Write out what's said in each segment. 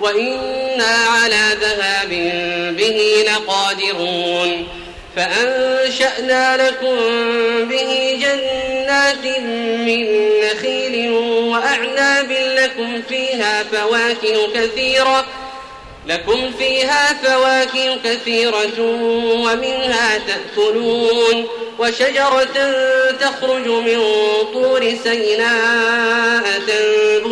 وإنا على ذهاب به لقادرون فأنشأنا لكم به جنات من نخيل وأعناب لكم فيها فواكه كثيرة لكم فيها فواكه كثيرة ومنها تأكلون وشجرة تخرج من طور سيناء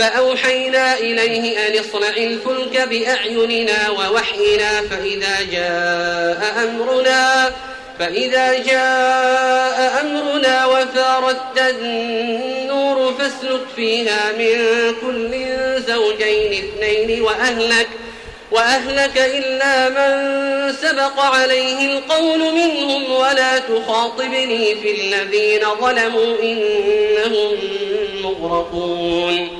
فأوحينا إليه أن اصنع الفلك بأعيننا ووحينا فإذا جاء أمرنا فإذا جاء أمرنا وفارت النور فاسلك فيها من كل زوجين اثنين وأهلك وأهلك إلا من سبق عليه القول منهم ولا تخاطبني في الذين ظلموا إنهم مغرقون.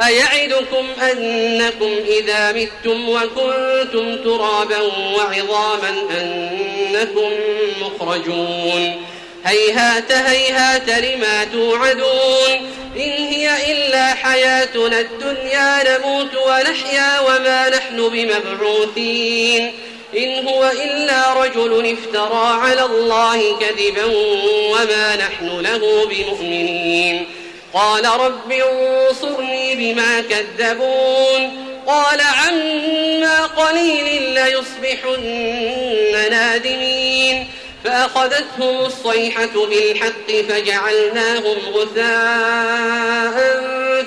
أيعدكم أنكم إذا متم وكنتم ترابا وعظاما أنكم مخرجون هيهات هيهات لما توعدون إن هي إلا حياتنا الدنيا نموت ونحيا وما نحن بمبعوثين إن هو إلا رجل افترى على الله كذبا وما نحن له بمؤمنين قال رب انصرني بما كذبون قال عما قليل ليصبحن نادمين فأخذتهم الصيحة بالحق فجعلناهم غثاء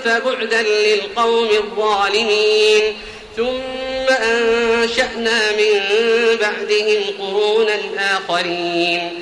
فبعدا للقوم الظالمين ثم أنشأنا من بعدهم قرونا آخرين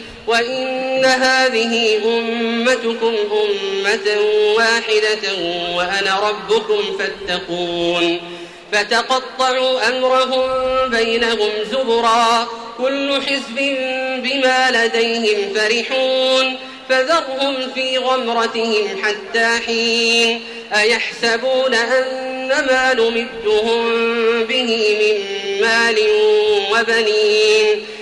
وإن هذه أمتكم أمة واحدة وأنا ربكم فاتقون. فتقطعوا أمرهم بينهم زبرا. كل حزب بما لديهم فرحون. فذرهم في غمرتهم حتى حين. أيحسبون أن ما نمدهم به من مال وبنين.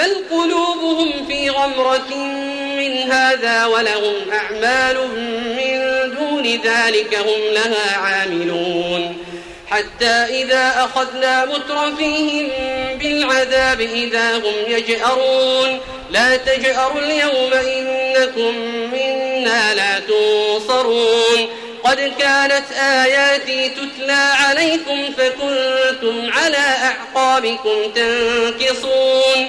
بل قلوبهم في غمرة من هذا ولهم أعمال من دون ذلك هم لها عاملون. حتى إذا أخذنا مترفيهم بالعذاب إذا هم يجأرون. لا تجأروا اليوم إنكم منا لا تنصرون. قد كانت آياتي تتلى عليكم فكنتم على أعقابكم تنكصون.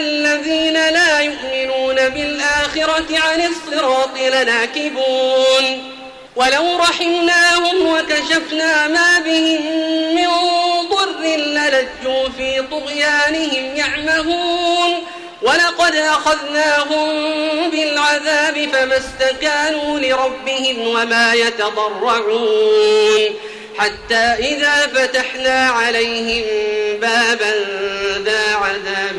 الذين لا يؤمنون بالآخرة عن الصراط لناكبون. ولو رحمناهم وكشفنا ما بهم من ضر للجوا في طغيانهم يعمهون. ولقد أخذناهم بالعذاب فما استكانوا لربهم وما يتضرعون. حتى إذا فتحنا عليهم بابا ذا عذاب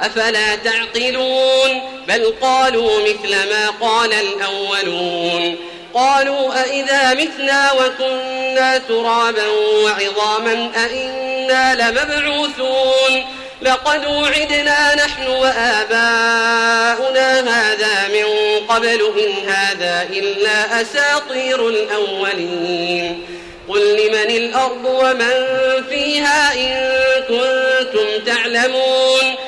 أفلا تعقلون بل قالوا مثل ما قال الأولون قالوا أئذا متنا وكنا ترابا وعظاما أئنا لمبعوثون لقد وعدنا نحن وآباؤنا هذا من قبل إن هذا إلا أساطير الأولين قل لمن الأرض ومن فيها إن كنتم تعلمون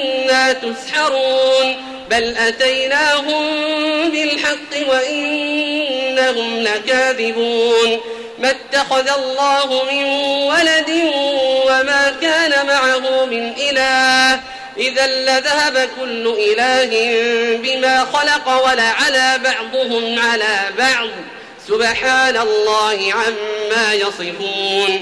فأنا تسحرون بل أتيناهم بالحق وإنهم لكاذبون ما اتخذ الله من ولد وما كان معه من إله إذا لذهب كل إله بما خلق ولعلى بعضهم على بعض سبحان الله عما يصفون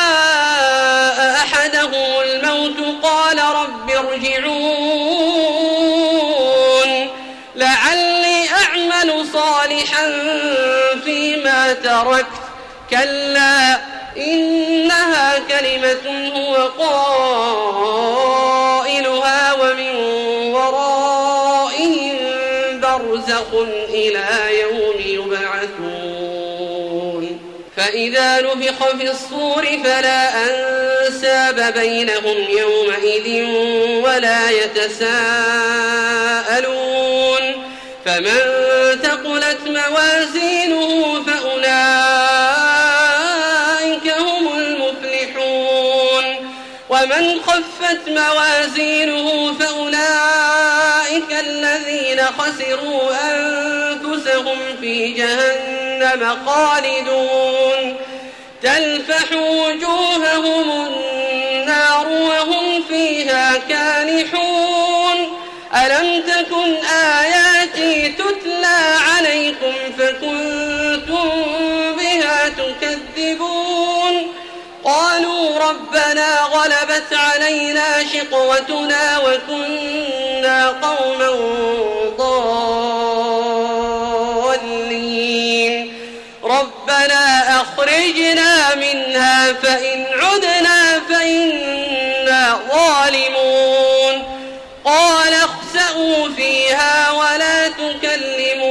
صالحا فيما تركت. كلا إنها كلمة هو قائلها ومن ورائهم برزخ إلى يوم يبعثون. فإذا نفخ في الصور فلا أنساب بينهم يومئذ ولا يتساءلون. فمن موازينه فأولئك هم المفلحون. ومن خفت موازينه فأولئك الذين خسروا أنفسهم في جهنم خالدون. تلفح وجوههم النار وهم فيها كالحون. ألم تكن آياتي تتلى فكنتم بها تكذبون. قالوا ربنا غلبت علينا شقوتنا وكنا قوما ضالين. ربنا أخرجنا منها فإن عدنا فإنا ظالمون. قال اخسأوا فيها ولا تكلمون.